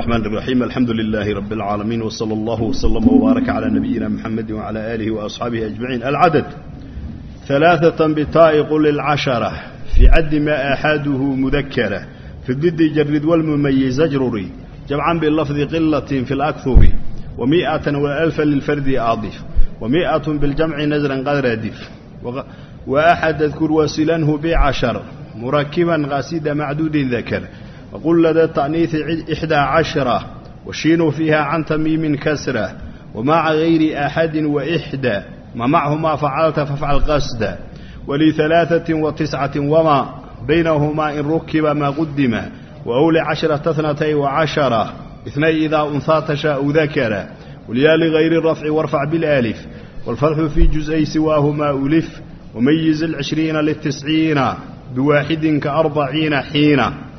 الرحمن الرحيم الحمد لله رب العالمين وصلى الله وسلم وبارك على نبينا محمد وعلى آله وأصحابه أجمعين العدد ثلاثة بتاء قل العشرة في عد ما أحاده مذكرة في الضد جرد والمميز اجرري جمعا باللفظ قلة في الأكثر ومئة والألف للفرد أضيف ومئة بالجمع نزرا قد ردف وأحد اذكر وسلنه بعشر مركبا غاسد معدود ذكر qullada ta'niihi ixdaa cashara washiinuu fiiha can tamiimin kasra wamaca gayri axadin waxdaa ma machamaa facalta fafcal qasda walialaaثatin watiscatin wamaa baynahumaa in rukiba maa qudima wawli casharata tnatay wacashara itnay idaa unhaa tashaau dakara walyaa ligayri rafci warfac bialif wاlfatxu fii jusay siwaahumaa ulif wamayiz alcishriina litisciina biwaaxidin kaarbaciina xiina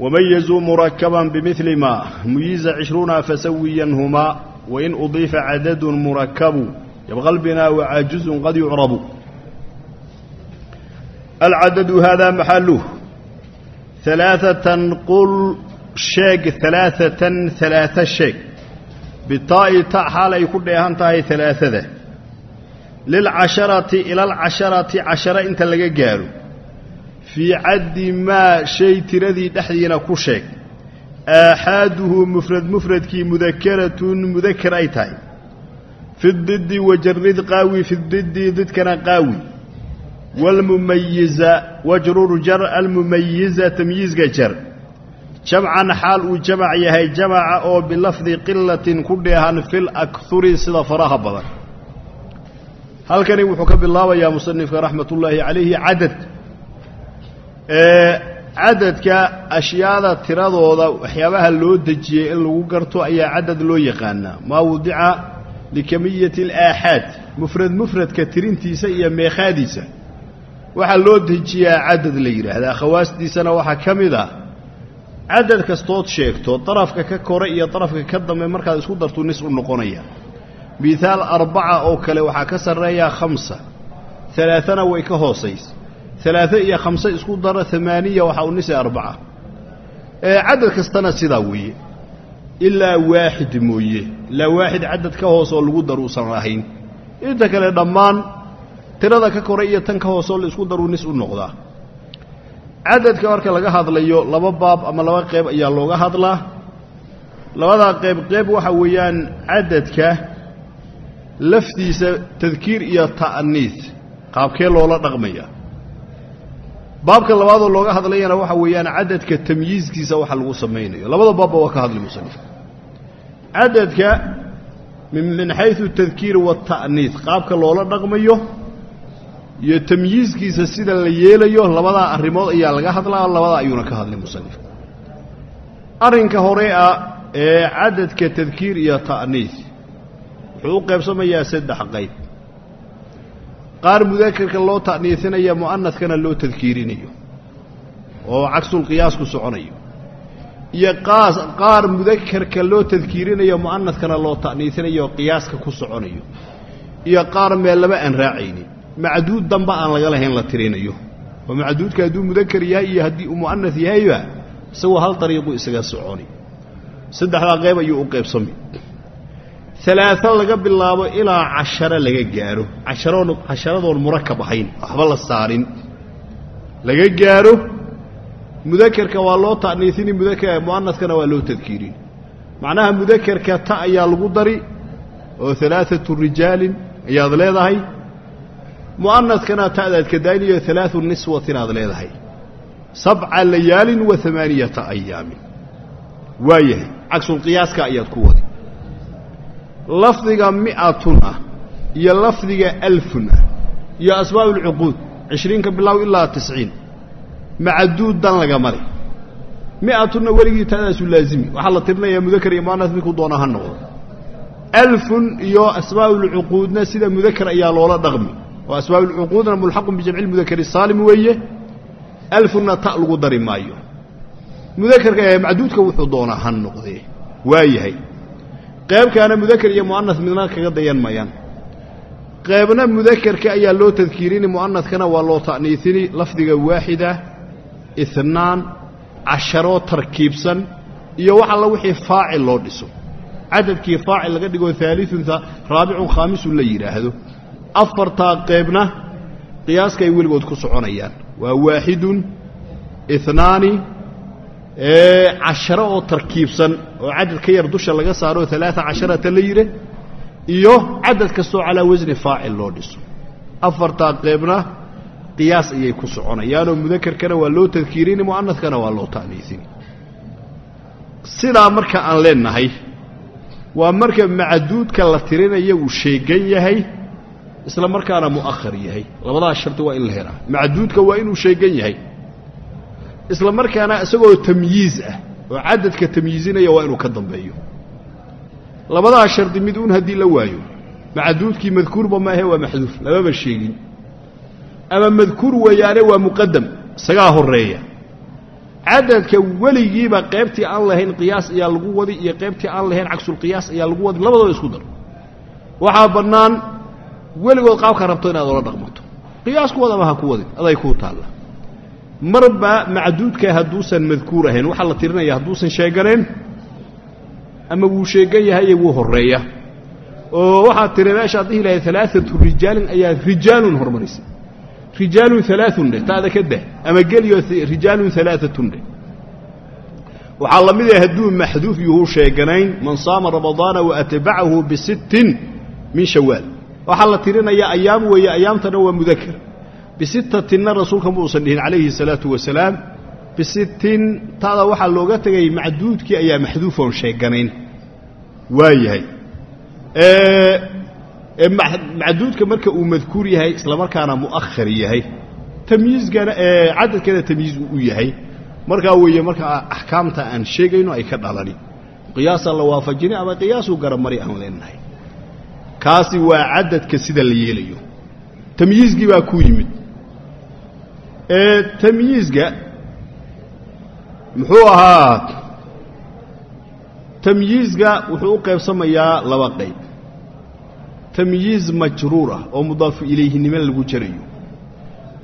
وميزوا مركبا بمثل ما ميز عشرون فسوينهما وإن أضيف عدد مركب يبغى البناء وعاجز قد يعرب العدد هذا محله ثلاثة قل شيق ثلاثة ثلاثة شيق بالطاء تاء حال يكون لها ثلاثة للعشرة إلى العشرة عشرة انت لقى قالوا fii caddi maa shay tiradii dhexdiina ku sheeg. Aaxaaduhu mufrad mufradkii mudakaratun mudakar ay tahay. Fi didi wajarid qaawi fi didi didkana qaawi. Waalmumayiza wajrur jar almumayiza tamyiizga jar. Jamcan xaal uu jamac yahay jamaca oo bilafdi qilatin ku dheehan fil akhuri sida faraha badan. Halkani wuxuu ka bilaabayaa musanifka raxmat ullaahi calayhi cadad cadadka ashyaada tiradooda waxyaabaha loo dejiyey in lagu garto ayaa cadad loo yaqaanaa. Maa wudica likamiyati alaaxaad mufrad mufradka tirintiisa iyo meekhaadiisa. Waxaa loo dejiyaa cadad la yidhaahdaa khawaastiisana waxaa ka mid ah. Cadad kastood sheegto darafka ka kore iyo darafka ka dambe markaad isku dartu nis u noqonaya. Mihaal arbaca oo kale waxaa ka sarreeyaa khamsa. Alaaana way ka hoosaysa alaaa iyo khamse isku dara amaaniya waxaa u nisa arbaca cadad kastana sidaa weeye ilaa waaxid mooye ilaa waaxid cadad ka hoos oo lagu daru usan ahayn inta kale dhammaan tirada ka kore iyo tan ka hoosoo la isku daruu nis u noqdaa cadadka marka laga hadlayo laba baab ama laba qeyb ayaa looga hadlaa labadaa qeyb qeyb waxa weeyaan cadadka laftiisa tadkiir iyo ta'niis qaabkee loola dhaqmaya baabka labaadoo looga hadlayana waxa weeyaan cadadka tamyiizkiisa waxa lagu samaynayo. Labada baabba waa ka hadli musanifka cadadka min xaysu tadkiir waata'niis qaabka loola dhaqmayo iyo tamyiizkiisa sida la yeelayo labadaa arrimood ayaa laga hadlaa labadaa ayuuna ka hadlay musanifka arrinka hore ah ee cadadka tadkiir iyo ta'niis wuxuu u qaybsamayaa saddex qayb qaar mudakarka loo ta'niisinayo mu'anaskana loo tadkiirinayo oo cagsulqiyaas ku soconayo. Iyo qaar mudakarka loo tadkiirinayo mu'anaskana loo ta'niisinayo oo qiyaaska ku soconayo. Iyo qaar meel laba aan raacaynin. Macduud damba aan laga lahayn la tirinayo. Oo macduudka hadduu mudakar yahay iyo haddii uu mu'anas yahayba isagoo hal dariiqu isaga soconi. Saddexdaa qayb ayuu u qaybsamay alaaa laga bilaabo ilaa casharo laga gaaro. Casharadoon murakab ahayn waxba la saarin. Laga gaaro. Mudakerka waa loo ta'niisini mu'anaskana waa loo tadkiirin. Macnaha mudakerka ta ayaa lagu dari oo alaaatu rijaalin ayaad leedahay. Mu'anaskana ta'daad ka daaynayo alaau niswatin aad leedahay. Sabca layaalin wa amaaniyata ayaamin waayahay cagsulqiyaaska ayaad ku wadi lafdiga mi'atun ah iyo lafdiga alfun ah iyo asbaab ulcuquud cishriinka bilow ilaa tisciin macduud dan laga mari mi'atunna weligii taadaasu laazimi. Waxaa la tirinayaa mudakar iyo mu'anas midku doona ha noqdo. Alfun iyo asbaabulcuquudna sida mudakar ayaa loola dhaqmi. Oo asbaabulcuquudna mulxaqun bijamci lmudakari saalim weeye. Alfunna ta lagu dari maayo. Mudakarka macduudka wuxuu doonaa ha noqdee. Waayahay qaybkaana mudakar iyo mu'anas midna kaga dayan mayaan. Qaybna mudakarka ayaa loo tadkiirini mu'anaskana waa loo ta'niisini lafdiga waaxida inaan casharoo tarkiibsan iyo wax alla wixii faacil loo dhiso. Cadadkii faacil laga dhigo aaliun raabicun khaamisun la yidhaahdo afartaa qeybna qiyaaska ay weligood ku soconayaan. Waa waaxidun inaani casharo oo tarkiibsan oo cadad ka yar dusha laga saaro alaaa casharata la yidha iyo cadad kastoo calaa wasni faacil loo dhiso. Afartaa qeybna qiyaas ayay ku soconayaanoo mudakarkana waa loo tadkiirini mu'anadkana waa loo ta'niisini sidaa marka aan leenahay waa marka macduudka la tirinaya uu sheegan yahay isla markaana mu'ahar yahay. Labadaas shardi waa in la helaa. Macduudka waa inuu sheegan yahay isla markaana isagoo tamyiiz ah oo cadadka tamyiizinaya waa inuu ka dambeeyo. Labadaas shardi mid uun haddii la waayo macduudkii madkuurba maahe waa maxduuf lamaba sheegin. Ama madkuur weeyaane waa muqadam isagaa horreeya cadadka weligiiba qaybtii aan lahayn qiyaas ayaa lagu wadi iyo qaybtii aan lahayn cagsulqiyaas ayaa lagu wadi labadaba isku dar. Waxaa bannaan weligood qaabka rabto inaad ola dhaqmato. Qiyaas ku wadama ha ku wadin aday kuu taalla marba macduudka hadduusan madkuur ahayn. Waxaa la tirinaya hadduusan sheeganayn ama wuu sheegan yahaye wuu horreeya oo waxaad tiri meeshaad dhihi lahayd alaaatu rijaalin ayaa rijaalun hormarisay rijaalun alaaun dheh taada ka dah ama geliyo rijaalun alaaatun dheh. Waxaa la mid ah hadduu maxduuf yuhu sheeganayn man saama ramadaana waatbacahu bisittin min shawaal waxaa la tirinayaa ayaam weeye ayaamtana waa mudakar bisittatinna rasuulka muusan dhihin calayhi salaatu wasalaam. Bisittin taada waxaa looga tegay macduudkii ayaa maxduufoon sheeganayn. Waa macduudka marka uu madkuur yahay isla markaana mu'ahar yahay. Tamyiizkana cadadkana tamyiiz u yahay. Markaa weeye markaa axkaamta aan sheegayno ay ka dhalani qiyaasa la waafajini ama qiyaasu garamari aan leenahay. Kaasi waa cadadka sida la yeelayo. Tamyiizkii baa ku yimid tamyiizga muxuu ahaa tamyiizga wuxuu u qaybsamayaa laba qayb. Tamyiiz majruur ah oo mudaafu ilayhinimo lagu jarayo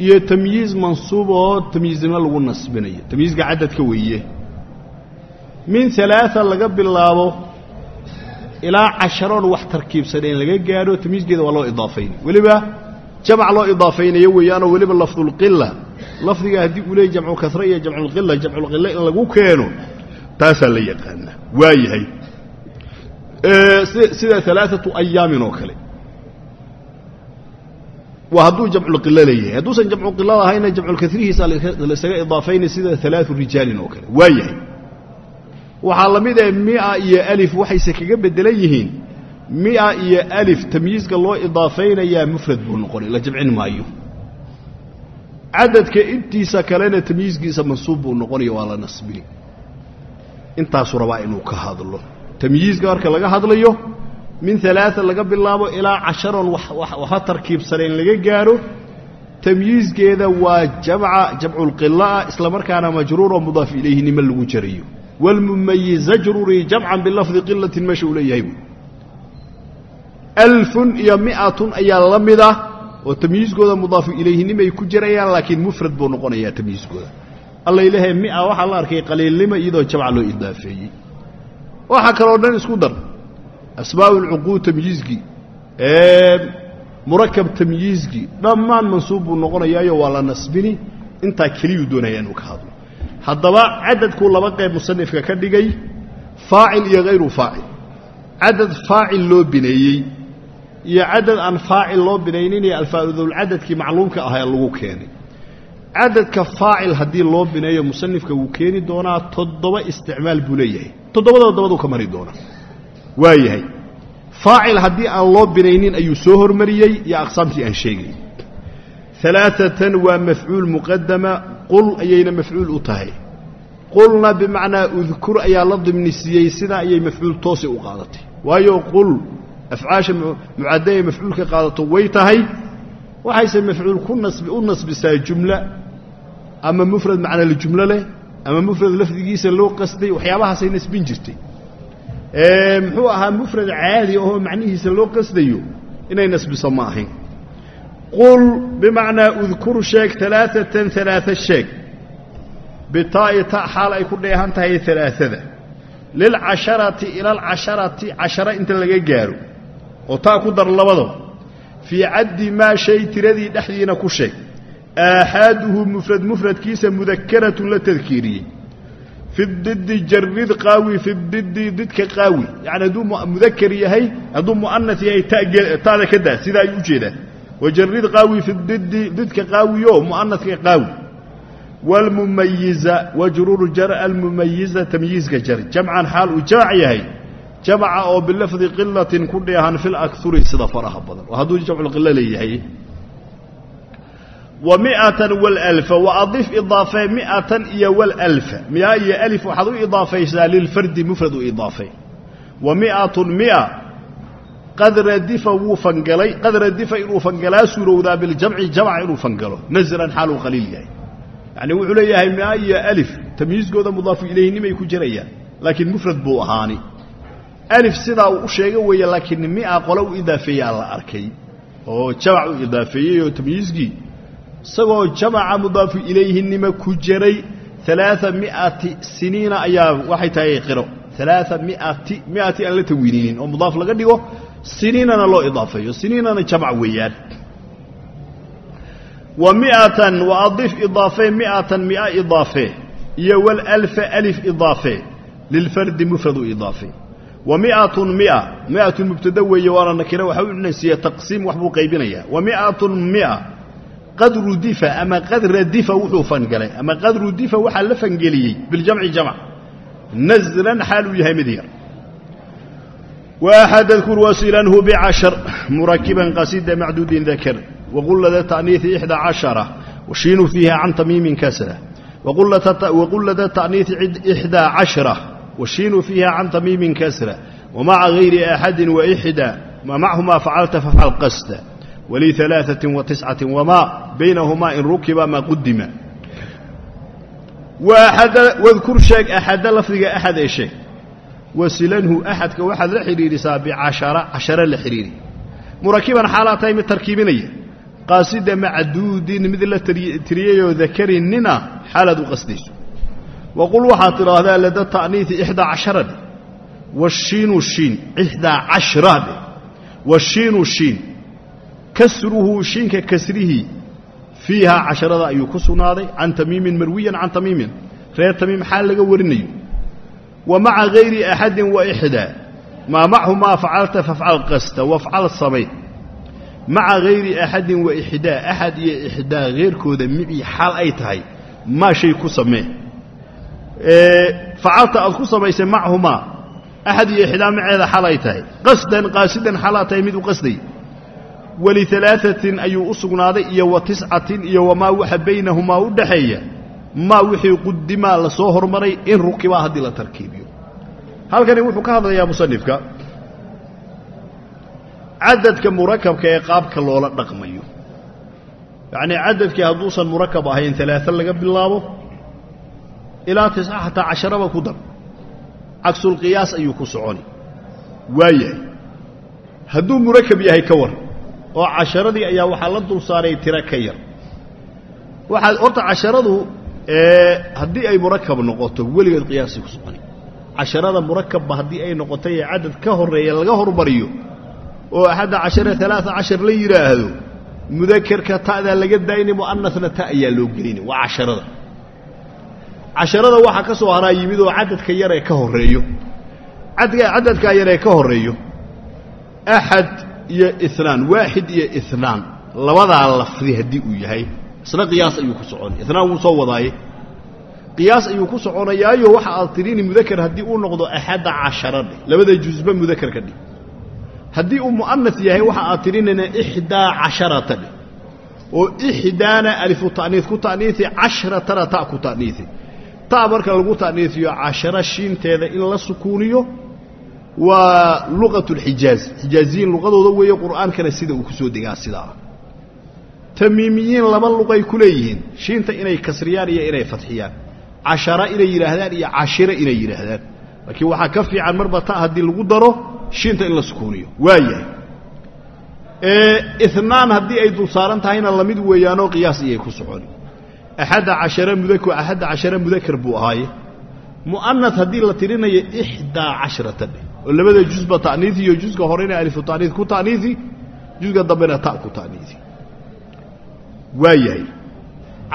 iyo tamyiiz mansuub oo tamyiiznimo lagu nasbinayo. Tamyiizka cadadka weeye. Min alaaa laga bilaabo ilaa casharoon wax tarkiibsanayn laga gaadho tamyiizkeeda waa loo idaafaynay weliba jamc loo idaafaynayo weeyaanoo weliba lafdulqila lafdiga haddii uu leeyay jamcu kasre iyo jamculqila jamculqila in lagu keeno taasaa la yaqaanaa waa sida alaaatu ayaamin oo kale. Hadduu jamculqilo leeyahay. Hadduusan jamcuqilo lahayna jamculkarihiisa laisaga idaafaynay sida alaau rijaalin oo kale. Waa waxaa la mid ah mia iyo alif waxayse kaga bedelan yihiin mia iyo alif tamyiizka loo idaafaynayaa mufrad buu noqonay la jamcin maayo. Cadadka intiisa kalena tamyiizkiisa mansuub buu noqonaya waa la nasbini intaasuu rabaa inuu ka hadlo. Tamyiizka marka laga hadlayo min alaaa laga bilaabo ilaa casharoon waxa tarkiibsanayn laga gaadho tamyiizkeeda waa jamca jamculqilaah isla markaana majruuroo mudaaf ilayhinimo lagu jarayo. Wlmumayiza jrurii jamcan bilafdi qilatin meesha uu leeyahay alfun iyo miatun ayaa la mid ah oo tamyiizkooda mudaafu ilayhinimay ku jirayaan laakiin mufrad buu noqonayaa tamyiizkooda alla ilaahay mia waxaa la arkay qaliilnimo iyadoo jamca loo idaafeeyey. Waxaa kaloo dhan isku dar asbaab tamyiizkii murakab tamyiizkii dhammaan mansuub buu noqonayaayo waa la nasbini intaa keliyuu doonaya inuu ka hadlo. Haddaba cadadkuu laba qayb musanifka ka dhigay faacil iyo hayru faacil. Cadad faacil loo bineeyey iyo cadad aan faacil loo binaynin iyo alfaadulcadadkii macluumka ahaa lagu keenay. Cadadka faacil haddii loo bineeyo musanifka wuu keeni doonaa toddoba isticmaal buu leeyahay. Toddobadaba dabaduu ka mari doonaa. Waa yahay. Faacil haddii aan loo binaynin ayuu soo hormariyey iyo aqsaamtii aan sheegay. Alaaatan waa mafcuul muqadama qul ayayna mafcuul u tahay. Qulna bimacnaa udkur ayaa la dimnisiiyey sidaa ayay mafcuul toosi u qaadatay. Waayo qul afcaasha mucadda ee mafcuulka qaadato way tahay. Waxayse mafcuul u nasbisaa jumla. Ama mufrad macnala jumlo leh ama mufrad lafdigiisa loo qasday waxyaabahaasay nasbin jirtay. Muxuu ahaa mufrad caadi ahoo macnihiisa loo qasdayo inay nasbiso ma ahayn. Qul bimacnaa udkur sheeg alaaatan alaaa sheeg. Bitaa'i ta xaal ay ku dheehan tahay alaaada lilcasharati ila alcasharati cashara inta laga gaaro oo taa ku dar labadaba fii caddi maa shay tiradii dhexdiina ku sheeg aaxaaduhu mufrad mufradkiisa mudakaratun la tadkiiriyey. Fi didi jarid qaawi fi didi didka qaawi. Yani hadduu mudakar yahay hadduu mu'anas yahay ta'da ka daa sidaa ayuu u jeedaa wajarid qaawi fi didi didka qaawiyo mu'anaska qaawi. Wاlmumayiza wajruru jar almumayiza tamyiizka jar jamcan xaal uu jamac yahay jamca oo bilafdi qilatin ku dheehan fi lakuri sida faraha badan. Oo hadduu jamculqilo leeyahay. Wa miatan wاlalfa waadif idaafee miatan iyo wاlalfa mia iyo alif waxaad u idaafaysaa lilfardi mufrad u idaafay. Wa miatun mia qad radifa wuu fangalay qad radifa inuu fangalaa suurowdaa biljamci jamca inuu fangalo. Nasran xaaluu qaliil yahay. Yacni wuxuu leeyahay mia iyo alif tamyiizkooda mudaafu ilayhnimay ku jirayaan laakiin mufrad buu ahaani alif sidaa uu u sheega weeye laakiin mia qole u idaafeeyaa la arkay. Oo jamac u idaafeeyey oo tamyiizkii isagoo jamaca mudaafu ilayhinima ku jiray alaaa miati siniina ayaa waxay tahay qiro. Alaaa miati miati aan la tawiininin oo mudaaf laga dhigo siniinana loo idaafeeyo siniinana jamc weeyaan. Wa miatan wa adif idaafe miatan mia idaafe iyo walalfa alif idaafe lilfardi mufradu idaafe wa miatun mia. Miatun mubtada weeye waana nakira. Waxa u nasiya taqsiim wax buu qaybinayaa. Wa miatun mia. Qad rudifa ama qad radifa wuxuu fangalay. Ama qad rudifa waxaa la fangeliyey biljamci jamc naslan xaal uu yahay mid yar. Waaxad adkur wasilanhu bcashar murakiban qasida macduudin dakar. Waqulada ta'niiثi ixda cashara. Washiinu fiiha can tamiimin kasra. Waqulada ta'niiثi ixdaa cashra washiinu fiiha can tamiimin kasra wamaca hayri axadin waxdaa macahumaa facalta fafcal qasda walialaaati watiscati wamaa baynahumaa in rukiba maa qudima wadkur sheeg axada lafdiga axad ee sheeg wasilanhu axadka waxaad la xidhiidhisaa bicashara cashara la xidhiiri murakiban xaalaad tahay mid tarkiibinaya qaasida macaduudin mid la tiriyayoo dakarinin ah xaalaad u qasdayso waqul waxaad tidhaahdaa lada ta'niiثi ixdaa cashara dhe washiinu shiin ixdaa cashra dhe washiinu shiin kasruhu shiinka kasrihii fiihaa casharada ayuu ku sugnaaday can tamiimin marwiyan can tamiimin reer tamiim xaal laga warinayo wa maca gayri axadin wa ixdaa maa machumaa facalta fafcal qasta wafcal samay maca gayri axadin wa ixdaa axad iyo ixdaa heyrkooda micii xaal ay tahay maa shay ku samee facalta aad ku samaysay machumaa axad iyo ixdaa maceeda xal ay tahay. Qasdan qaasidan xalaa tahay mid u qasday. Walialaaثatin ayuu u sugnaaday iyo wa tiscatin iyo wamaa waxa baynahumaa u dhaxeeya. Maa wixii qudimaa la soo hormaray in rukibaa haddii la tarkiibiyo. Halkani wuxuu ka hadlayaa musanifka cadadka murakabka ee qaabka loola dhaqmayo. Yacnii cadadkii hadduusan murakab ahayn alaaa laga bilaabo ilaa tisca xataa casharaba ku dar. Cagsulqiyaas ayuu ku soconi. Waayahay hadduu murakab yahay ka war oo casharadii ayaa waxaa la dul saaray tiro ka yar. Waxaad horta casharadu haddii ay murakab noqoto weligeed qiyaasay ku soconi. Casharada murakabba haddii ay noqotay ee cadad ka horreeya laga hormariyo oo axadda cashara alaaa cashar la yidhaahdo mudakerka ta'daa laga daayni mu'anasna ta ayaa loo gelini waa casharada casharada waxaa ka soo haraa yimid oo cadadka yar ee ka horeeyo cadadkaa yar ee ka horeeyo axad iyo inaan waaxid iyo inaan labadaa lafdi haddii uu yahay. Isna qiyaas ayuu ku soconay inaan wuu soo wadaaye. Qiyaas ayuu ku soconayaayo waxa aad tirini mudaker haddii uu noqdo axadda cashara dheh labada jusba mudaker ka dhig. Haddii uu mu'anas yahay waxa aad tirinayna ixdaa casharata dheh oo ixdaana alifu ta'niis ku ta'niisi casharatana ta ku ta'niisi ta marka lagu ta'niisiyo cashara shiinteeda in la sukuuniyo waa luqat اlxijaaz xijaaziyiin luqadooda weeye qur'aankana sida uu ku soo degaa sidaa. Tamiimiyiin laba luqay ku leeyihiin. Shiinta inay kasriyaan iyo inay fadxiyaan. Cashara inay yidhaahdaan iyo cashira inay yidhaahdaan. Laakiin waxaa ka fiican marba ta haddii lagu daro shiinta in la sukuuniyo. Waayahay inaan haddii ay dul saaran tahayna la mid weeyaanoo qiyaas iyay ku soconi axadda cashara mudak axadda cashara mudakar buu ahaaye mu'anad haddii la tirinayo ixdaa cashrata dheh oo labada jusba ta'niisi iyo juska horena alifu ta'niis ku ta'niisi jusga dambena ta ku ta'niisi waa yahay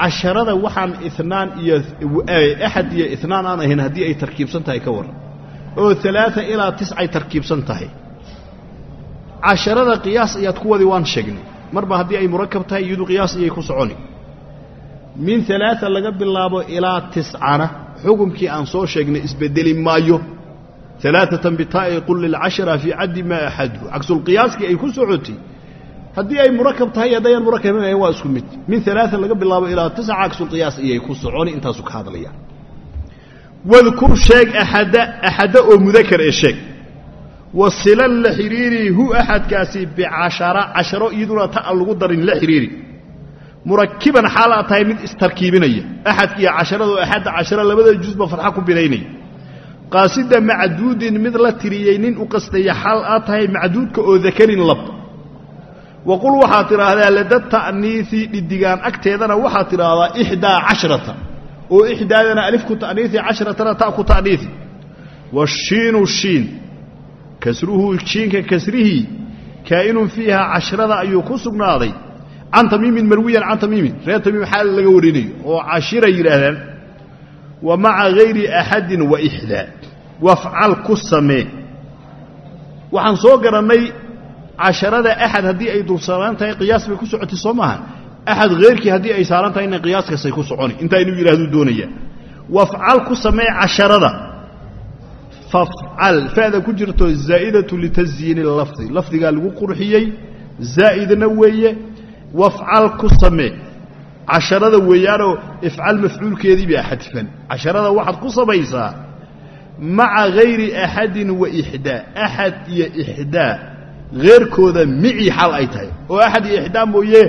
casharada waxaan inaan iyo axad iyo inaan aan ahayn haddii ay tarkiibsan tahay ka warran oo alaaa ilaa tiscay tarkiibsan tahay casharada qiyaas ayaad ku wadi waan sheegnay marba haddii ay murakab tahay iyadu qiyaas ayay ku soconi min alaaa laga bilaabo ilaa tiscana. Xukumkii aan soo sheegnay isbedeli maayo. Alaaatan bitaa'i qul lilcashara fii caddi maa axadu cagsulqiyaaskii ay ku socotay. Haddii ay murakab tahay haddayaan murakabin ahayn waa isku mid. Min alaaa laga bilaabo ilaa tisca cagsulqiyaas ayay ku soconi intaasu ka hadlayaan wadkur sheeg axada axadda oo mudakar ee sheeg. Wasilan la xidhiiri hu axadkaasi bicashara casharo iyaduna ta an lagu darin la xidhiiri murakiban xaalaad tahay mid istarkiibinaya. Axadka iyo casharado axadda cashara labada jusba fadxa ku bilaynaya. Qaasida macduudin mid la tiriyey nin u qastaya xaal aad tahay macduudka oo dakarin lab. Waqul waxaad tidhaahdaa lada ta'niisi dhidigaan agteedana waxaad tidhaahdaa ixdaa cashrata oo ixdaadana alif ku ta'niisi casharatana ta ku ta'niisi. Washiinu shiin. Kasruhu shiinka kasrihii kaa'inun fiiha cashrada ayuu ku sugnaaday can tamiimin marwiyan can tamiimin reer tamiim xaal laga warinayo oo cashiray yidhaahdaan wa maca hayri axadin wa ixdaa wafcal ku samee. Waxaan soo garannay casharada axad haddii ay dul tahay qiyaas bay ku socotay soo maaha. Axad heyrkii haddii ay saaran tahay ina qiyaaskasay ku soconi. Intaa inuu yidhahduu doonayaa wafcal ku samee casharada. Fafcal fa'da ku jirto zaa'idatu litasyiini lafdi. Lafdigaa lagu qurxiyey zaa'idna weeye wafcal ku samee casharada weeyaanoo ifcal mafcuulkeedii baa xadfan casharada waxaad ku samaysaa maca hayri axadin wa ixdaa. Axad iyo ixdaa heerkooda micii xaal ay tahay. Oo axad iyo ixdaa mooye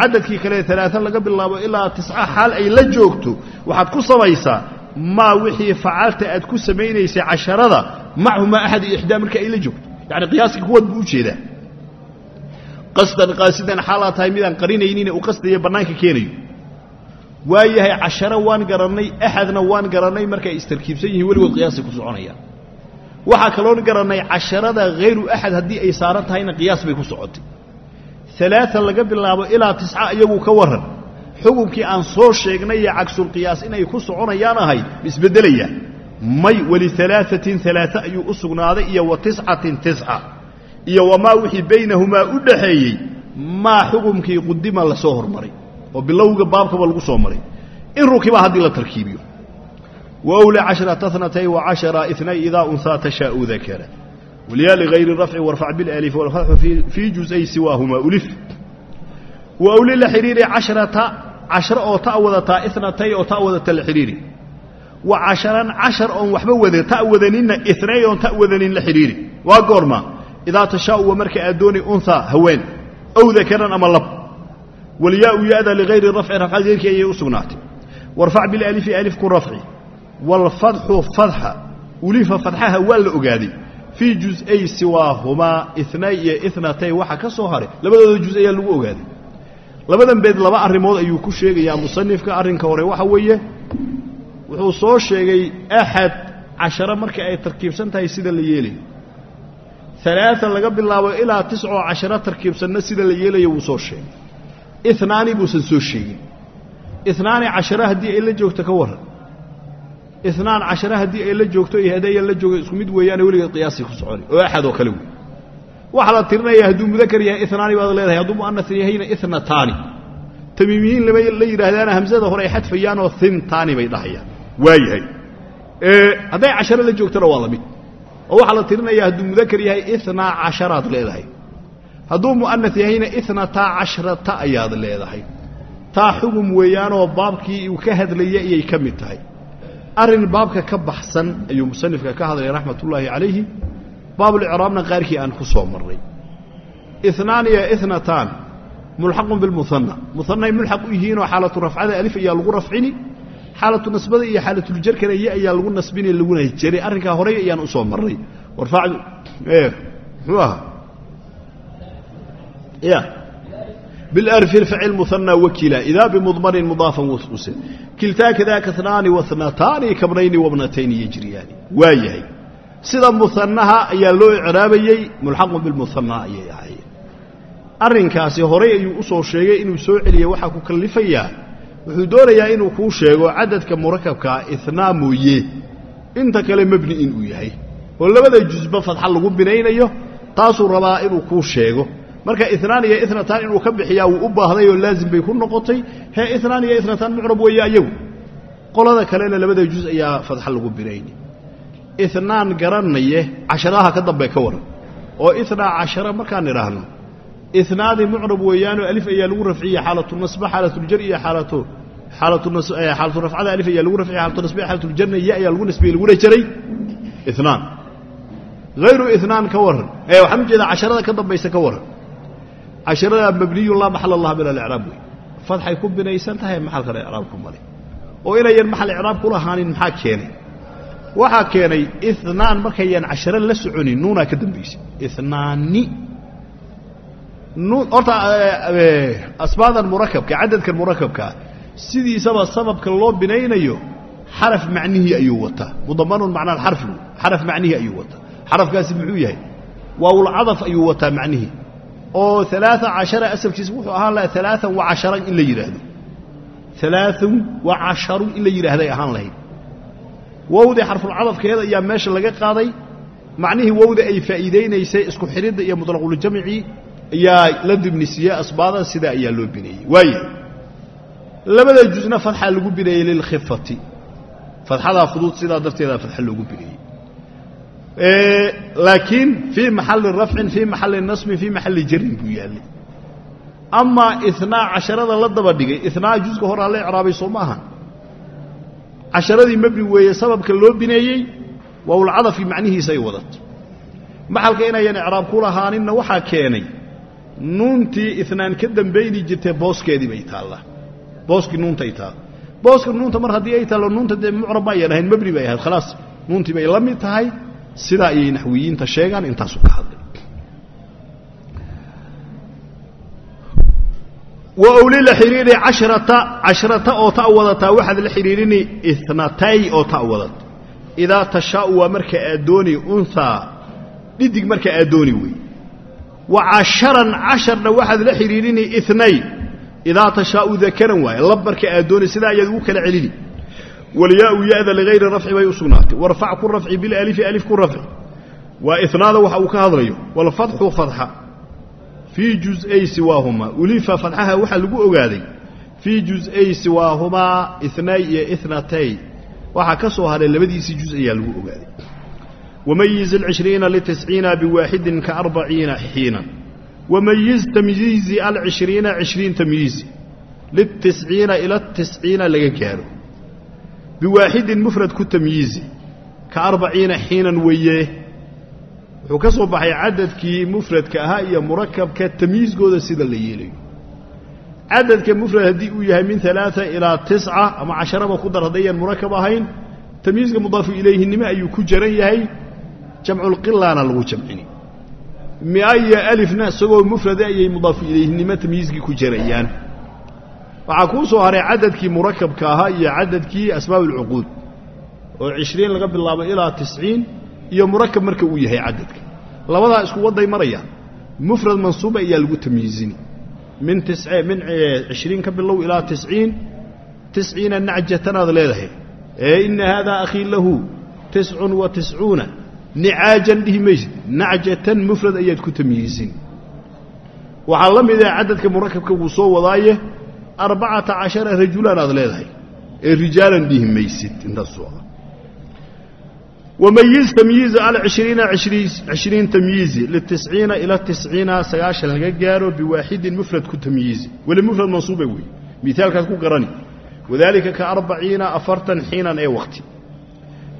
cadadkii kale alaaan laga bilaabo ilaa tisca xaal ay la joogto waxaad ku samaysaa maa wixii facalta aad ku samaynaysay casharada machumaa axad iyo ixdaa marka ay la joogto. Yani qiyaaskii kuwaad buu u jeedaa qasdan qaasidan xaalaa tahay midaan qarinaynine uu qasdaya bannaanka keenayo. Waa yahay casharo waan garannay axadna waan garannay markay istarkiibsan yihiin weligood qiyaasay ku soconayaan. Waxaa kaloon garannay casharada hayru axad haddii ay saaran tahayna qiyaas bay ku socotay. Alaaa laga bilaabo ilaa tisca iyagu ka warran. Xukunkii aan soo sheegnay iyo cagsulqiyaas inay ku soconayaan ahay isbeddelayaan may walialaaثatin alaaثa ayuu u sugnaaday iyo wa tiscatin tisca iyo wamaa wixii baynahumaa u dhaxeeyey maa xukumkii qudima la soo hormaray oo bilowga baabkaba lagu soo maray. In rukiba haddii la tarkiibiyo. Wawla cashrata tnatay wacashara inay idaa unhaa tashaau dakara walyaa ligayri rafci warfac bilaalif walfatxu fii jusay siwaahumaa ulif. Wawli la xidhiiri cashrata cashro oo ta wadataa inatay oo ta wadata la xidhiiri wa casharan cashar oon waxba wada ta wadaninna inay oon ta wadanin la xidhiiri waa goorma idaa tashaau wa marka aad dooni unhaa haween aw dakaran ama lab walyaau ya-da ligayri rafci rafcad geyrkii ayay u sugnaatay warfac bilalifi alif ku rafci waalfadxu fadxa ulifa fadxaha waa la ogaaday fii jus'ay siwaahumaa inay iyo inatay waxa ka soo haray labadooda juz ayaa lagu ogaaday labadan beed laba arrimood ayuu ku sheegayaa musanifka arrinka hore waxa weeye wuxuu soo sheegay axad casharo marka ay tarkiibsan tahay sida la yeelayo alaaan laga bilaabo ilaa tiscoo casharo tarkiibsanna sida la yeelayo wuu soo sheegay. Inaani buusan soo sheegin. Inaani casharo haddii ay la joogto ka warran. Inaan casharo haddii ay la joogto iyo haddayaan la jooga isku mid weeyaane weligeed qiyaasay ku soconi oo axad oo kale wey waxaa la tirinaya hadduu mudakar yahay inaani baad leedahay hadduu mu'anas yahayna inataani tamiimiyiin lama la yidhaahdaana hamsada hore ay xadfayaanoo hintaani bay dhahayaan. Waa yahay hadday casharo la joogtona waa la mid oo waxaa la tirinaya hadduu mudakar yahay inaa casharaad leedahay. Hadduu mu'anas yahayna inataa cashrata ayaad leedahay. Taa xugum weeyaanoo baabkii uu ka hadlaya ayay ka mid tahay. Arrin baabka ka baxsan ayuu musanifka ka hadlaya raxmatullaahi calayhi baabulicraabna qaarkii aan ku soo marray inaan iyo inataan mulxaqun bilmuana muanay mulxaq u yihiinoo xaalatu rafcada alif ayaa lagu rafcini xaalatu nasbada iyo xaalatuljarkana iyo ayaa lagu nasbinay laguna jaray arrinkaa horey ayaan u soo marray. War mxuu ahaa? Ya bilarfi irfaci muhanaa wakila idaa bimudmarin mudaafan wasquse kiltaa kadaaka anaani wanataani kabnayni wabnatayni yejriyaani waa yahay. Sida muhanaha ayaa loo icraabayey mulxaqun bilmuhanaa ayay ahaayeen. Arrinkaasi horey ayuu u soo sheegay inuu soo celiya waxaa ku kallifayaa wuxuu doonayaa inuu kuu sheego cadadka murakabkaa inaa mooye inta kale mebni inuu yahay. Oo labada jusba fadxa lagu binaynayo taasuu rabaa inuu kuu sheego. Marka inaan iyo inataan inuu ka bixiyaa wuu u baahday oo laazim bay ku noqotay. Hee inaan iyo inataan mucrab weeye ayagu? Qolada kalena labada juz ayaa fadxa lagu binayni. Inaan garanaye casharaha ka dambe ka waran. Oo inaa cashara markaan idhaahno inaadii mucrab weeyaanoo alif ayaa lagu rafciye xaalatulnasba xaalatuljar iyo xaalatu xaalatu rafcada alif ayaa lagu rafciye xaalatulnasba xaalatuljarna ya ayaa lagu nasbiyey laguna jaray inaan hayru inaan ka waran ee waxaan u casharada ka dambaysa ka waran casharada mabniyu laa maxal allah min alicraab wey fadxay ku binaysan tahay maxalkana icraabku male oo inayan maxal icraab ku lahaanin maxaa keenay waxaa keenay inaan markayaan casharo la soconin nuunaa ka dambaysay inaani horta asbaadan murakabka cadadkan murakabkaa sidiisaba sababka loo binaynayo xaraf macnihii ayuu wataa. Mudamanun macnaa xarfi xaraf macnihii ayuu wataa. Xarafkaasi muxuu yahay? Waawulcadaf ayuu wataa macnihii oo alaaa cashara asalkiisa wuxuu ahaan laha alaaan wa casharan in la yidhaahdo alaaun wa casharun in la yidhaahday ahaan lahayd. Wowdii xarfulcadafkeeda ayaa meesha laga qaaday. Macnihii wowda ay faa'iidaynaysay isku xidhidda iyo muطlaquljamci ayaa la dibnisiiyey asbaada sidaa ayaa loo bineeyey waaya labada jusna fadxa lagu bineeyey lilkhifati fadxadaa fudud sidaa darteedaa fadxa loogu bineeyey laakiin fii maxalli rafcin fii maxalli nasbin fii maxalli jarin buu yaallay amaa inaa casharada la daba dhigay. Inaa juska horaa la icraabay soo ma aha casharadii mebni weeye sababka loo bineeyey waawlcadafkii macnihiisa ay wadato. Maxalka inayan icraab ku lahaaninna waxaa keenay nuuntii inaan ka dambayni jirtay booskeedii bay taallaa booskii nuuntay taalla booska nuunta mar haddii ay taallo nuunta dee mucrab ma ayan ahayn mebni bay ahayd khalaas nuuntii bay la mid tahay. Sidaa ayay naxwiyiinta sheegaan intaasu ka hadlay. Wa owli la xidhiidhi cashrata cashrata oo ta wadataa waxaad la xidhiidhini inatay oo ta wadata idaa tashaau waa marka aad dooni unhaa dhidig marka aad dooni wey wa casharan casharna waxaad la xidhiidhini inayn idaa tashaau dakaran waaye lab marka aad dooni sidaa ayaad ugu kala celini. Walyaau yada ligayri rafci bay u sugnaatay. Warfac ku rafci bilalifi alif ku rafci. Waa inaada waxa uu ka hadlayo. Walfatxu fadxa fii jus'ay siwaahumaa ulifa fadxaha waxaa lagu ogaaday. Fii jus'ay siwaahumaa inay iyo inatay waxaa ka soo hadhay labadiisii juz ayaa lagu ogaaday wamayiz alcishriina litisciina biwaaxidin ka arbaciina xiinan wamayiz tamyiizi alcishriina cishriin tamyiizi litisciina ila tisciina laga gaaro biwaaxidin mufrad ku tamyiizi ka arbaciina xiinan weeye wuxuu ka soo baxay cadadkii mufradka ahaa iyo murakabka tamyiizkooda sida la yeelayo cadadka mufrad haddii uu yahay min alaaa ilaa tisca ama casharaba ku dar haddayaan murakab ahayn tamyiizka mudaafu ilayhinimo ayuu ku jaran yahay jamculqilaana lagu jamcini. Mia iyo alifna isagoo mufrada ayay mudaafu ilayhinimo tamyiizkii ku jarayaan. Waxaa kuu soo haray cadadkii murakabka ahaa iyo cadadkii asbaab alcuquud oo cishriin laga bilaabo ilaa tisciin iyo murakab marka uu yahay cadadka labadaa isku wadday marayaan mufrad mansuuba ayaa lagu tamyiizini. Min min cishriin ka bilow ilaa tisciin tisciina nacjatanaad leedahay. Ee ina haadaa akhii lahu tiscun wa tiscuuna nicaajan dhihi maysid. Nacjatan mufrad ayaad ku tamyiizin waxaa la mid ah cadadka murakabka wuu soo wadaaye arbacata cashara rajulan aad leedahay ee rijaalan dhihi maysid intaas wamayiz tamyiiza alcishriina cishriin tamyiizi litisciina ila tisciina sagaashan laga gaaro biwaaxidin mufrad ku tamyiizi. Weli mufrad mansuuba wey miaalkaas ku garani. Wadalika ka arbaciina afartan xiinan ee wakti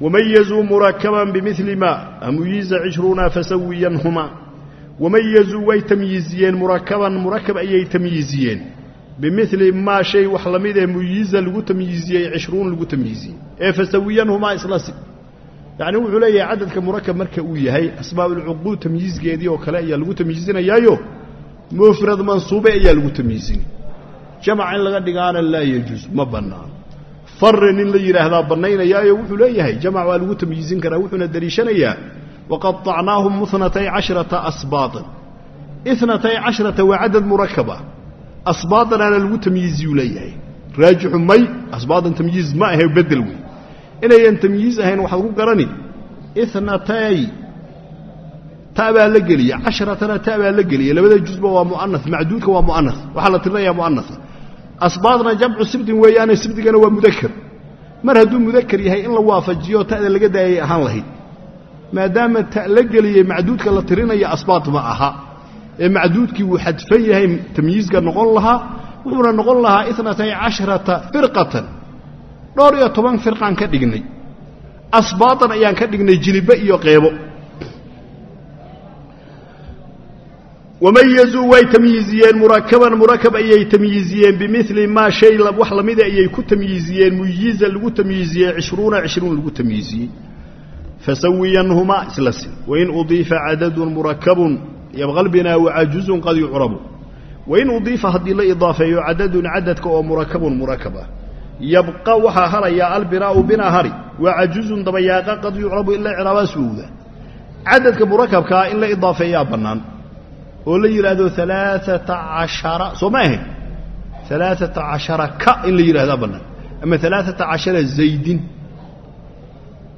wamayazuu murakaban bimili ma amuyiza cishruuna fasawiyanhumaa wamayazuu way tamyiiziyeen murakaban murakab ayay tamyiiziyeen bimili maa shay wax la mid ee muyiza lagu tamyiiziyey cishruun lagu tamyiiziyey ee fasawiyanhumaa islasi yacni wuxuu leeyahay cadadka murakab marka uu yahay asbaabulcuquud tamyiizgeedii oo kale ayaa lagu tamyiizinayaayo mufrad mansuube ayaa lagu tamyiizini jamac in laga dhigaana laa yajuus ma bannaano farin in la yidhaahdaa bannaynayaayo wuxuu leeyahay jamac waa lagu tamyiizin karaa wuxuuna deliishanayaa waqaطacnaahum inatay cashrata asbaaطan inatay cashrata waa cadad murakab ah asbaadanaana lagu tamyiiziyuu leeyahay. Raajixu may asbaadan tamyiiz ma ahe bedel wey inayan tamyiiz ahayn waxaad ku garani inatay ta baa la geliya casharatana ta baa la geliya labada jusba waa mu'ana macduudka waa mu'ana waxaa la tirinayaa mu'anaa asbaadna jamcu sibdin weeyaane sibdigana waa mudakar mar hadduu mudakar yahay in la waafajiyo ta'da laga daayay ahaan lahayd. Maadaama ta la geliyey macduudka la tirinaya asbaad ma aha. Ee macduudkii wuu xadfan yahay tamyiizka noqon lahaa wuxuuna noqon lahaa inatay casharata firqatan. Dhowr iyo toban firqaan ka dhignay. Asbaadan ayaan ka dhignay jilibe iyo qeebo wamayazuu way tamyiiziyeen murakaban murakab ayay tamyiiziyeen bimili maa shay wax lamida ayay ku tamyiiziyeen muyiza lagu tamyiiziyey cishruuna cishruun lagu tamyiiziyey fasawiyanhumaa isla sin wain udiifa cadadun murakabun yabqal binaa wacajuzun qad yucrabu wain udiifa haddii la idaafeeyo cadadun cadadka oo murakabun murakab ah yabqa waxaa harayaa albinaau binaa hari wacajuzun dabayaaqa qad yucrabu ilaa ciraabaa suowda cadadka murakabkaa in la idaafeeyaa bannaan oo la yidhaahdo alaaata cashara soo ma ahayn? Alaaata cashara ka in la yidhahdaa bannaan ama alaaata cashara zaydin.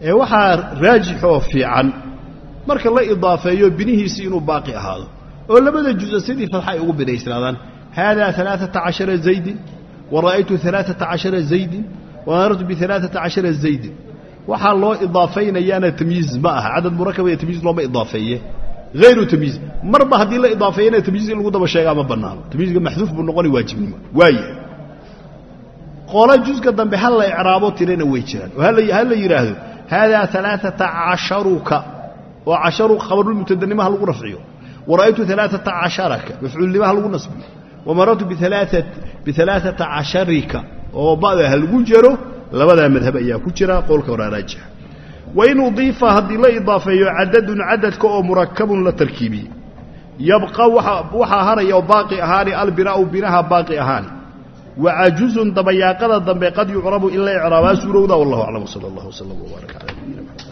Ee waxaa raajix oo fiican marka la idaafeeyo binihiisii inuu baaqi ahaado oo labada jusa sidii fadxa ay ugu binaysnaadaan haadaa alaaata cashara zaydin wa ra'aytu alaaata cashara zaydin wa nadartu bialaaata cashara zaydin. Waxaa loo idaafaynayaana tamyiiz ma aha cadad murakaba iyo tamyiiz looma idaafeeye hayru tamyiiz marba haddii la idaafeeyana tamyiiz in lagu daba sheegaa ma bannaano tamyiizka maxduuf buu noqoni waajibnimo waaya qolo juska dambe ha la icraabo tirana way jiraan oo ha la yidhaahdo haadaa alaaata casharuka oo casharu khabarulmubtadanimaha lagu rafciyo wa ra'aytu alaaata casharaka mafcuulnimaha lagu nasbiyo wa marartu bialaaata casharika oo ba'da ha lagu jero labadaa madhab ayaa ku jira qowlka horaa raajixa wain udiifa haddii la idaafeeyo cadadun cadadka oo murakabun la tarkiibiyey yabqa waxaa haraya oo baaqi ahaani albinaau binaha baaqi ahaani. Wa cajuzun dabayaaqada dambe qad yucrabu in la icraabaa suurowda wallahu aclam sala allah wslam wbaarak cala nabiyina mxamed